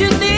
you need